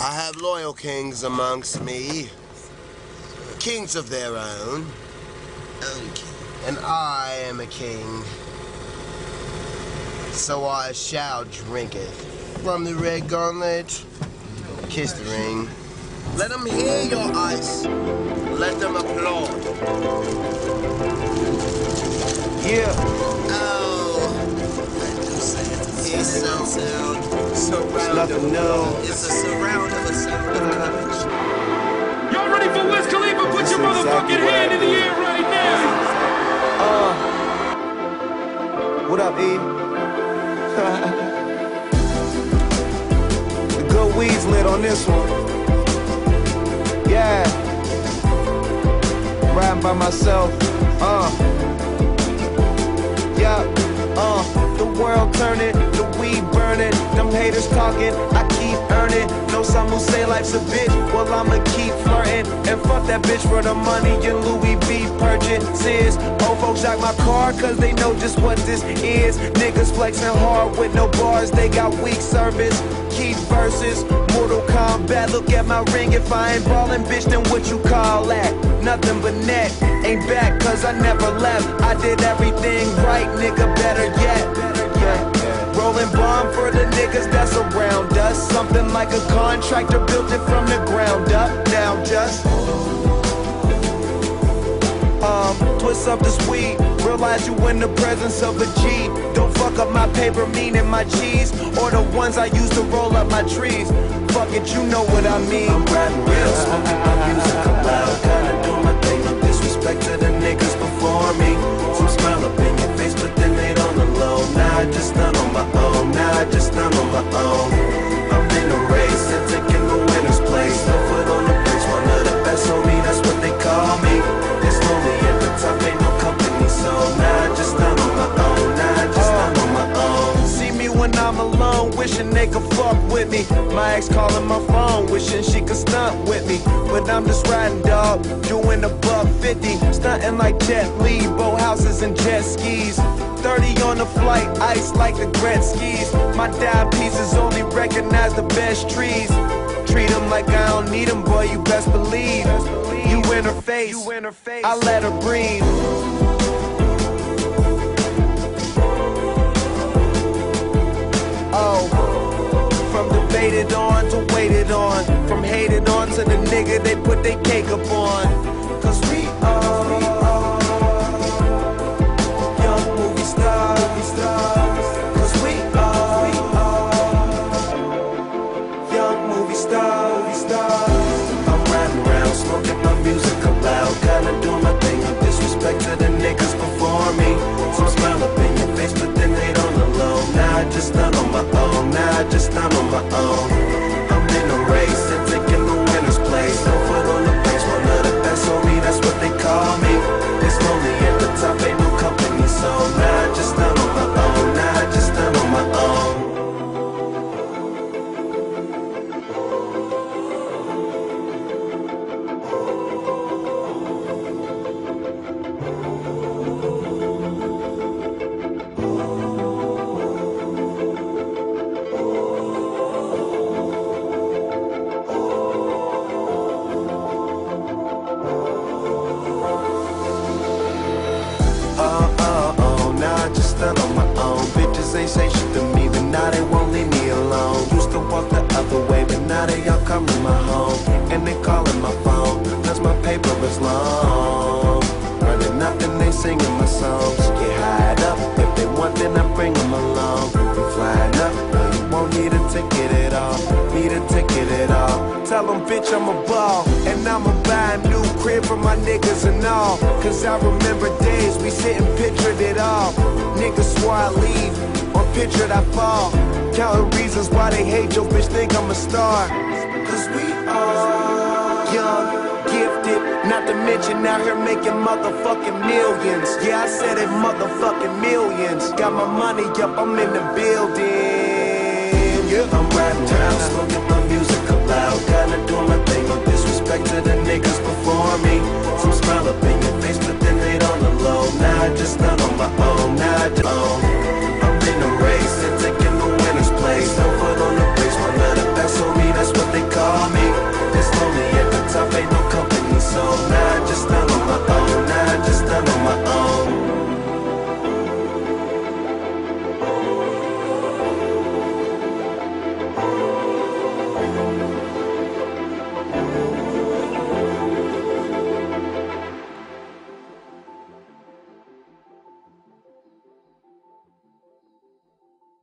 I have loyal kings amongst me, kings of their own, and I am a king. So I shall drink it from the red gauntlet. Kiss the ring. Let them hear your ice. Let them applaud. Yeah. Oh, I do say it's a sound sound. Surround nothing new. It's a surround The good weed's lit on this one. Yeah. Riding by myself. Uh. Yeah. Uh. The world turning, the weed burning, them haters talking, I keep earning. Some who say life's a bitch, well I'ma keep flirting. And fuck that bitch for the money and Louis V purchases. Old folks jack my car cause they know just what this is. Niggas flexing hard with no bars, they got weak service. Keep verses, Mortal Kombat. Look at my ring, if I ain't ballin', bitch, then what you call that? Nothing but net. Ain't back cause I never left. I did everything right, nigga, better yet. Rolling bomb for the niggas that's around us. Something like a contractor built it from the ground up. Now just um, twist up this weed. Realize you in the presence of a G. Don't fuck up my paper, meaning my cheese, or the ones I use to roll up my trees. Fuck it, you know what I mean. I'm riding real, smoking my music loud, wishing they could fuck with me. My ex calling my phone, wishing she could stunt with me. But I'm just riding, dog, doing a buck 50. Stunting like Jet Li, boat houses and jet skis. 30 on the flight, ice like the Gretzky's. My dime pieces only recognize the best trees. Treat them like I don't need them, boy, you best believe. You in her face, I let her breathe. Put say shit to me, but now they won't leave me alone. Used to walk the other way, but now they all come to my home. And they calling my phone, cause my paper is long. Running up and they singing my songs. Get hired up, if they want, then I bring them along. We flying up, no, you won't need a ticket at all. Need a ticket at all. Tell them, bitch, I'm a ball. And I'ma buy a new crib for my niggas and all. Cause I remember days we sit and pictured it all. Niggas swore I leave, pictured I fall. Counting reasons why they hate your bitch, think I'm a star. Cause we are young, gifted, not to mention out here making motherfucking millions. Yeah, I said it, motherfucking millions. Got my money up, I'm in the building. Yeah, I'm riding around,